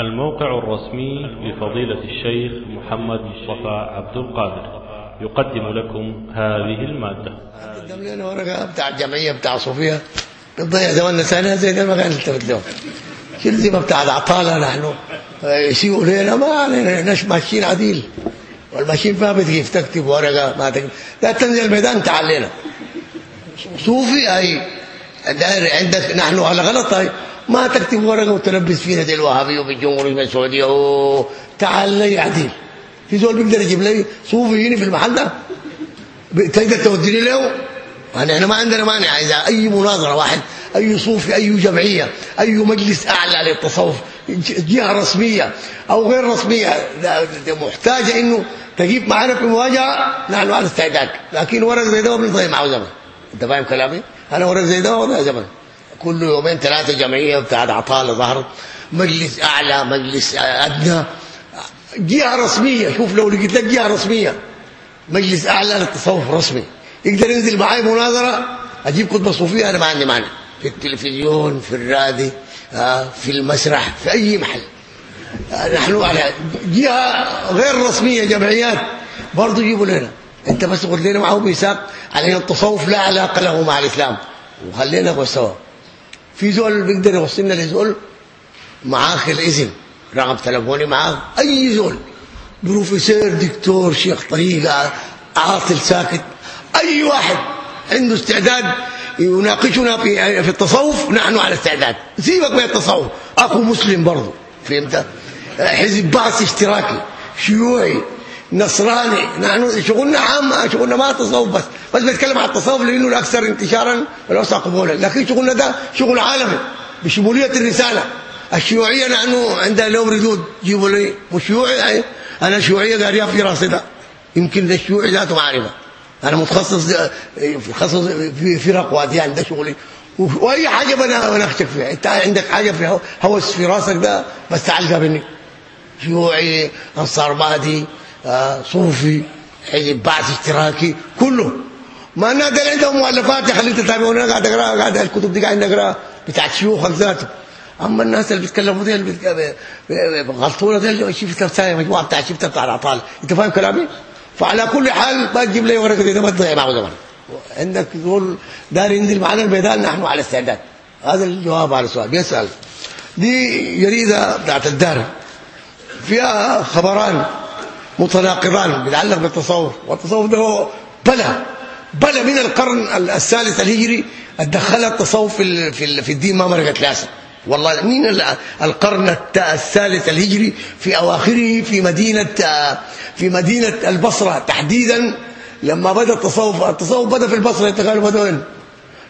الموقع الرسمي لفضيلة الشيخ محمد مصطفى عبد القادر يقدم لكم هذه المادة قدم لنا ورقه بتاع الجمعيه بتاع صوفيا بتضيع زماننا سنه زي ما كان التفت لهم ما بتاع العطاله نحن يسيئوا لنا ما علينا ناس ماشيين عديل والماشيين فيها بتجيب تكتب ورقه ما تكتب لا تنزل الميدان تعال لنا صوفي داير عندك نحن على غلط هاي ما تكتب ورقة وتلبس فينا دي الوهابي وبالجمهوريه السعودية. تعال لي عديل. في زول بيقدر يجيب لي صوفي هنا في المحل ده؟ تقدر توديني له؟ يعني إحنا ما عندنا مانع. إذا أي مناظرة واحد أي صوفي أي جمعية أي مجلس أعلى للتصوف جهة رسمية أو غير رسمية محتاجة إنه تجيب معنا في مواجهة. نحن على استعداد. لكن ورق زي ده ما بنضيع معه زمن. أنت فاهم كلامي؟ أنا ورق زي ده ولا زمن. كل يومين ثلاثة جمعية بتاعت عطاله ظهرت مجلس أعلى مجلس أدنى. جهة رسمية شوف لو لقيت لك جهة رسمية. مجلس أعلى للتصوف رسمي. يقدر ينزل معي مناظرة؟ أجيب خطبه صوفية؟ أنا ما عندي مانع. في التلفزيون في الراديو في المسرح في أي محل. نحن على جهة غير رسمية جمعيات. برضه يجيبوا لنا. أنت بس قلت لنا معه ميثاق ان التصوف لا علاقة له مع الإسلام. وخلينا بسوا في زول بيقدر يوصلنا لزول معاه الإذن رقم تليفوني معاه أي زول بروفيسور دكتور شيخ طريقة عاطل ساكت أي واحد عنده استعداد يناقشنا في في التصوف نحن على استعداد. سيبك من التصوف اخو مسلم برضه فهمت؟ حزب بعث اشتراكي شيوعي. نصراني. نحن شغلنا عام شغلنا ما تصوف بس. بس بنتكلم عن التصوف لأنه الاكثر انتشارا والاوسع قبولا لكن شغلنا ده شغل عالمي بشمولية الرسالة. الشيوعية نحن عندنا لهم ردود جيبوا لي. وشيوعي أنا شيوعية قاريها في راسي ده. يمكن ده الشيوعي ذاته معرفه أنا متخصص في خصص في فرق وأديان ده شغلي. وأي حاجة أنا بناقشك فيها. أنت عندك حاجة في هوس في راسك ده بس تعال قابلني شيوعي أنصار بادي صوفي حزب بعث اشتراكي كله ما الناس عندهم مؤلفات يخليك تتابعون أنا قاعد اقرا قاعد الكتب دي قاعد اقرا بتاعت شيوخك ذاته أما الناس اللي بيتكلموا دي اللي غلطونا دي شفت مجموعة بتاع شفت بتاع العطال أنت فاهم كلامي؟ فعلى كل حال ما تجيب لي ورقة دي ما تضيع معه زمان عندك تقول دار ينزل معنا الميدان نحن على استعداد. هذا الجواب على السؤال بيسأل. دي جريده بتاعت الدار. فيها خبران. متناقضان بيتعلق بالتصوف. والتصوف ده هو بلا بلا من القرن الثالث الهجري ادخل التصوف في في الدين ما مرقت لاسه والله من القرن الثالث الهجري في أواخره في مدينة في مدينة البصرة تحديدا لما بدأ التصوف التصوف بدأ في البصرة انت قالوا بدا وين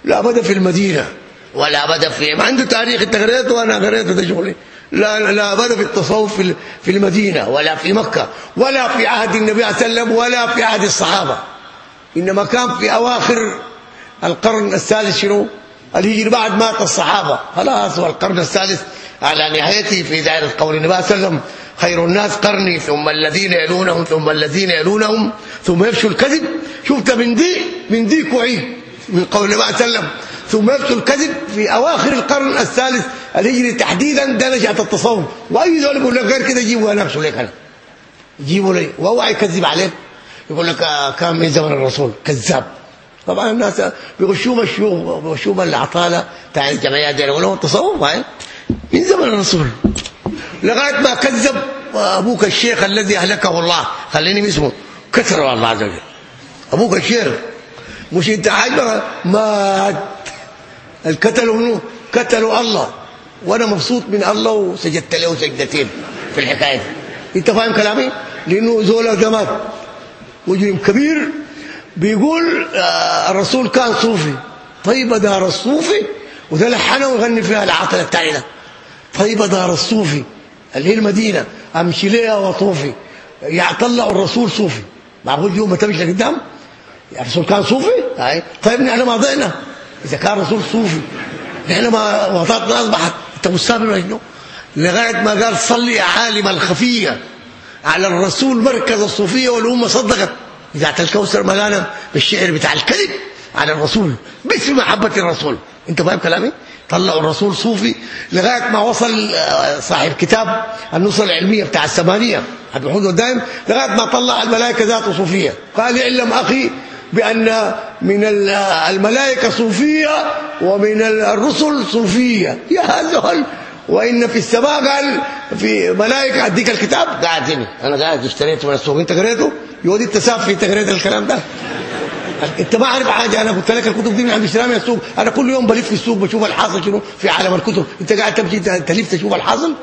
لا بدأ في المدينة ولا بدأ في عنده تاريخ انت قريته وأنا قريته ده شغلي. لا لا بدا في التصوف في المدينة ولا في مكة ولا في عهد النبي صلى الله عليه وسلم ولا في عهد الصحابة. إنما كان في أواخر القرن الثالث شنو؟ الهجري بعد مات الصحابة. خلاص والقرن الثالث على نهايته في دائره قول النبي صلى الله عليه وسلم خير الناس قرني ثم الذين يلونهم ثم الذين يلونهم ثم يفشوا الكذب. شفت من دي؟ من دي كوعي من قول النبي صلى الله عليه وسلم ثم يفشوا الكذب في أواخر القرن الثالث الهجري تحديدا ده نشأت التصوف واي زول يقول لك غير كده جيبوا أنا نفسه ليك أنا جيبوا لي. وهو يكذب عليك يقول لك كان من زمن الرسول. كذاب. طبعا الناس بيغشوهم الشيوخ بيغشوهم العطالة بتاع الجمعيات دي. يقول لهم التصوف هاي من زمن الرسول. لغاية ما كذب أبوك الشيخ الذي أهلكه الله. خليني اسمه كثر الله عز وجل. أبوك الشيخ. مش انت حاجة؟ مات القتلوا منه. قتلوا الله. وأنا مبسوط من الله وسجدت له سجدتين في الحكاية. دي أنت فاهم كلامي؟ لأنه زول ده مجرم كبير بيقول آه الرسول كان صوفي. طيب دار الصوفي وده لحنه ويغني فيها العطل التاني ده طيب دار الصوفي اللي هي المدينة أمشي ليها وطوفي يطلعوا الرسول صوفي. معقول يوم ما تمشي لقدام. الرسول كان صوفي؟ طيب نحن ما ضعنا إذا كان الرسول صوفي نحن ما وطاتنا أصبحت. انت ولا شنو لغاية ما قال صلي عالم الخفية على الرسول مركز الصوفية والأمة صدقت. بتاعت الكوثر ملانه بالشعر بتاع الكذب على الرسول. باسم محبة الرسول. انت فاهم كلامي؟ طلعوا الرسول صوفي لغاية ما وصل آه، صاحب كتاب النصرة العلمية بتاع السمانية عبد الحميد الدائم لغاية ما طلع الملائكة ذاته صوفية. قال اعلم أخي بأن من الملائكة صوفية ومن الرسل صوفية. يا زول وإن في السماء قال في ملائكة أديك الكتاب؟ قاعد أنا قاعد اشتريته من السوق أنت قريته؟ يودي التسافي أنت قريت الكلام ده. أنت ما عارف حاجة. أنا قلت لك الكتب دي من عند اشتريها من السوق أنا كل يوم بلف في السوق بشوف الحاصل شنو في عالم الكتب. أنت قاعد تمشي تلف تشوف الحاصل؟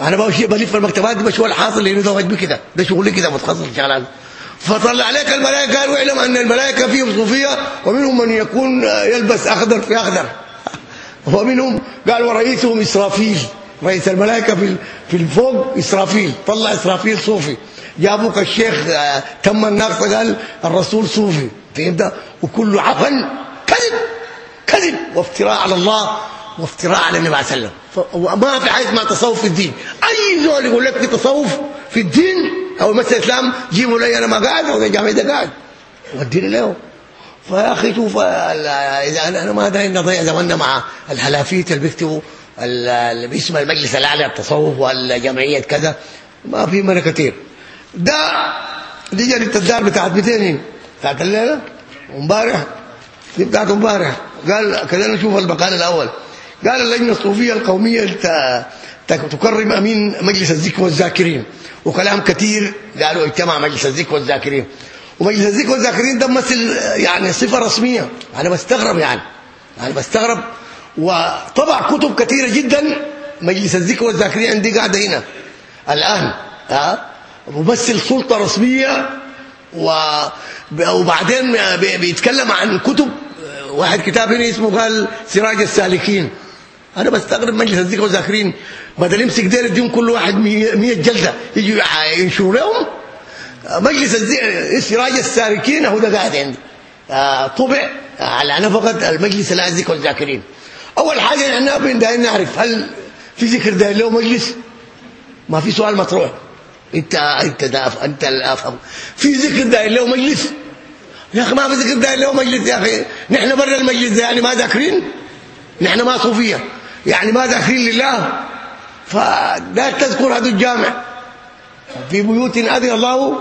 أنا بمشي بلف المكتبات دي بشوف الحاصل لأنه ده واجبي كده. ده شغلي كده متخصص في الشغلات فطلع عليك الملائكة قال واعلم أن الملائكة فيهم صوفية ومنهم من يكون يلبس أخضر في أخضر. ومنهم قال ورئيسهم إسرافيل. رئيس الملائكة في في الفوق إسرافيل طلع إسرافيل صوفي. جابوك الشيخ آه، تم الناقصه قال الرسول صوفي. فهمت؟ وكله عفن كذب كذب. وافتراء على الله وافتراء على النبي عليه وسلم. وما في حاجة اسمها تصوف في الدين. أي زول يقول لك في تصوف في الدين أو الإسلام جيبوا لي أنا ما قاعد أو الجامع ده قاعد وديني له. فيا أخي شوف إذا أنا ما داير نضيع زماننا مع الهلافيت اللي بيكتبوا باسم المجلس الأعلى للتصوف والجمعية كذا. ما في منا كثير. ده دي جريده الدار بتاعت 200 بتاعت الليلة؟ وامبارح دي بتاعت امبارح. قال كذا نشوف المقال الأول. قال اللجنة الصوفية القومية تكرم أمين مجلس الذكر والذاكرين. وكلام كثير قالوا اجتمع مجلس الذكر والذاكرين. ومجلس الذكر والذاكرين ده مثل يعني صفة رسمية. أنا بستغرب يعني. أنا بستغرب. وطبع كتب كثيره جدا مجلس الذكر والذاكرين عندي قاعدة هنا. الآن ها ممثل سلطة رسمية. وبعدين بيتكلم عن كتب واحد كتاب هنا اسمه قال سراج السالكين. أنا بستغرب مجلس الذكر والذاكرين بدل يمسك دير الدين كل واحد 100 جلدة يجوا ينشروا لهم. مجلس سراج السالكين هو ده قاعد عندي. آه، طبع على نفقه المجلس الذكر والذاكرين. أول حاجة إحنا بدنا نعرف هل في ذكر داير له مجلس؟ ما في سؤال مطروح. انت إنت ده إنت الافهم في ذكر داير له مجلس؟ يا أخي ما في ذكر داير له مجلس يا أخي. نحن برا المجلس ده يعني ما ذاكرين؟ نحن ما صوفية. يعني ما ذاكرين لله فلا تذكر هذا الجامع. في بيوت أذن الله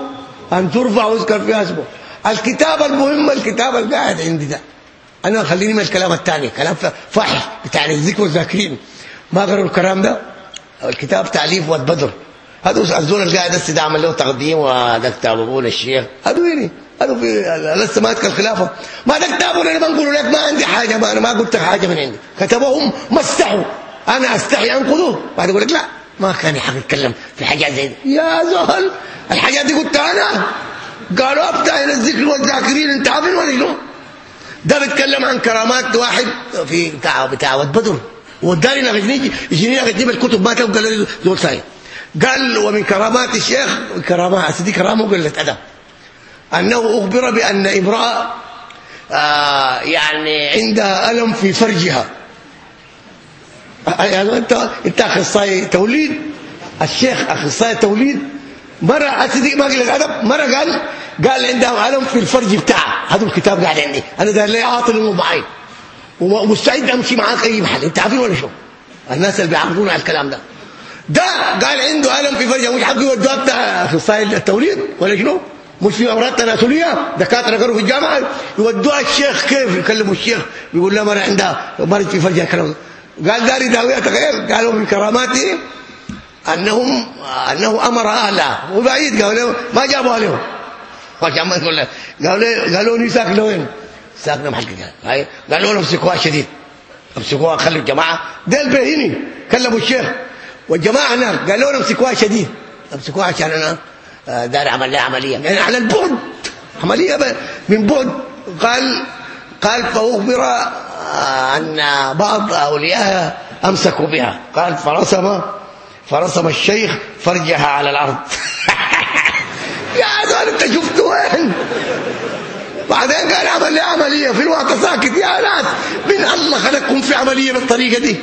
أن ترفع ويذكر فيها اسمه. الكتاب المهم الكتاب القاعد عندي ده. أنا خليني من الكلام الثاني كلام فاحش بتاع الذكر والذاكرين. ما قروا الكلام ده؟ الكتاب تعليف والبدر. هذا الزول القاعد هسه عمل له تقديم وده كتاب ابونا الشيخ. هذا وين هذا في لسه ماسك الخلافه ما ده كتابه أنا بنقول لك ما عندي حاجة ما أنا ما قلت حاجة من عندي. كتبوهم مسحوا أنا أستحي انقذه بعد يقول لك لا ما كان يحق يتكلم في حاجات زي دي. يا زول الحاجات دي قلت أنا. قالوا ابدا إلى الذكر والذاكرين أنت عارفين ولا شنو؟ ده بيتكلم عن كرامات واحد في بتاع بتاع بدر. وداري نغني يجيني نغني الكتب ما له زول ثاني قال ومن كرامات الشيخ كرامات دي كرامة قله أدب. أنه أخبر بأن امرأة آه يعني عندها ألم في فرجها. يعني أنت أنت أخصائي توليد؟ الشيخ أخصائي توليد. مرة اسدي ما قال أدب مرة قال قال عندها ألم في الفرج بتاعها هذا الكتاب قاعد عندي. أنا ده لي عاطل المعين ومستعد أمشي معاك أي محل. أنت عارفين ولا شو؟ الناس اللي بيعرضون على الكلام ده. ده قال عنده ألم في فرجة مش حق يودوها بتاع اخصائي التوليد ولا شنو؟ مش في أمراض تناسلية؟ دكاترة قالوا في الجامعة يودوها الشيخ كيف يكلموا الشيخ؟ بيقول له مرة عندها مرض في فرجها كلام. قال داري داوية تغير. قالوا من كراماته انهم أنه أمر اهلها وبعيد قالوا ما جابوا عليهم عشان ما يقول قالوا قالوا لي ساكنه وين؟ ساكنه هاي. قالوا لهم امسكوها شديد. امسكوها خلوا الجماعة. ده البهيني كلموا الشيخ. والجماعة هناك قالوا لهم امسكوها شديد. امسكوها عشان أنا آه، دار عمل لها عملية. يعني على البعد. عملية من بعد قال قال فاخبر آه، أن بعض اوليائها أمسكوا بها. قال فرسم فرسم الشيخ فرجها على الأرض. يا زول أنت شفته وين؟ بعدين قال عمل لي عملية في الوقت ساكت. يا ناس من الله خلقكم في عملية بالطريقة دي.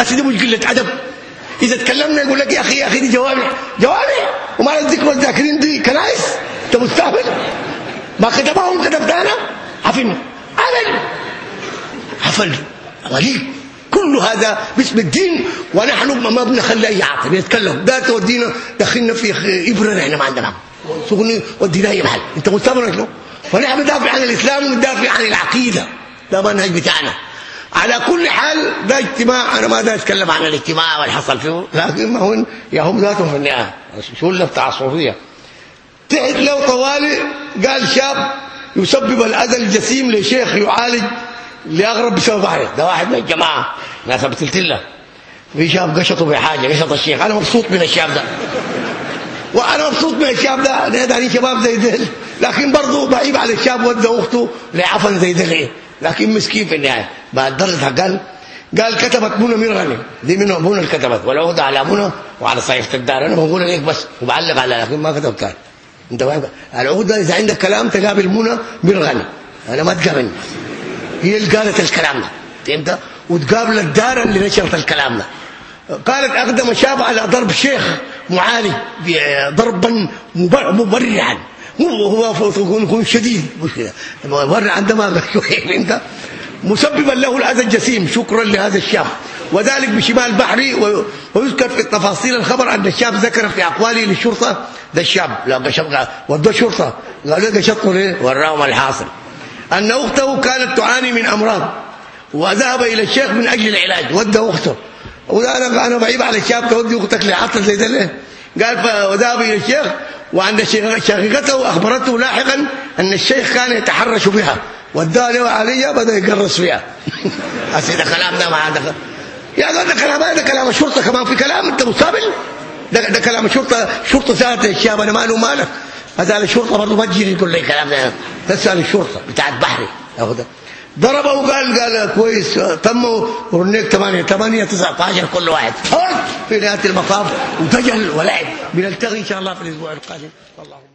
اسدي مش قلة أدب. إذا تكلمنا يقول لك يا أخي يا أخي دي جوامع. جوامع؟ وما الذكر والذاكرين دي كنايس أنت مستهبل. ما كتبهم كتبت أنا عفن. عمل حفل غريب كل هذا باسم الدين ونحن ما بنخلي أي عاطل يتكلم. ده تودينا دخلنا في إبرة إحنا ما عندنا. سخني ودينا أي محل. أنت مستمر له فنحن بندافع عن الإسلام وندافع عن العقيدة. ده منهج بتاعنا. على كل حال ده اجتماع أنا ما ده أتكلم عن الاجتماع واللي حصل فيه لكن ما هو يا هم ذاتهم في النهاية. شو اللي بتاع الصوفيه تحت له طوالي قال شاب يسبب الأذى الجسيم لشيخ يعالج لأغرب بسبب عليه ده واحد من الجماعة ناس بتلتلة. في شاب قشطه بحاجة قشط الشيخ. أنا مبسوط من الشاب ده. وأنا مبسوط من الشاب ده. ده شباب زي ده لكن برضه ضعيف على الشاب ودى أخته لعفن زي ده لكن مسكين في النهاية. بعد درجة قال قال كتبت منى مرغني دي منى منى اللي كتبت. والعقده على منى وعلى صحيفه الدار أنا بقول لك بس وبعلق على لكن ما كتبتها أنت فاهم؟ العقده إذا عندك كلام تقابل منى مرغني أنا ما تقابلني. هي اللي قالت الكلام ده. فهمت؟ وتقابل الدار اللي نشرت الكلام ده. قالت أقدم شاب على ضرب شيخ معالج ضربا مبرعا. هو يكون شديد. مش كده. مبرع عندما شوية. انت مسببا له الاذى الجسيم. شكرا لهذا الشاب. وذلك بشمال بحري ويذكر في التفاصيل الخبر أن الشاب ذكر في أقواله للشرطة ده الشاب. لا قشط ودوا الشرطه قالوا له قشطوا ليه؟ وراهم الحاصل. أن أخته كانت تعاني من أمراض وذهب إلى الشيخ من أجل العلاج. ودى أخته. وأنا أنا بعيب على الشاب تودي أختك لعطل زي ده ليه؟ قال فذهب إلى الشيخ وان شقيقته أخبرته لاحقا أن الشيخ كان يتحرش بها. وداها له عليا بدا يقرص فيها. اسي ده كلام ده ما دخل يا ده كلام ده كلام الشرطه كمان في كلام أنت مستقبل ده, ده كلام الشرطه شرطة ذات الشاب أنا ماله مالك هذا الشرطة برضه ما تجي تقول لي كلام ده. تسأل الشرطة. بتاعت بحري. اخذ ضربه وقال قال كويس تموا ورنيك 8 8 19 كل واحد. في نهاية المطاف وتجل ولعب بنلتقي إن شاء الله في الأسبوع القادم. والله.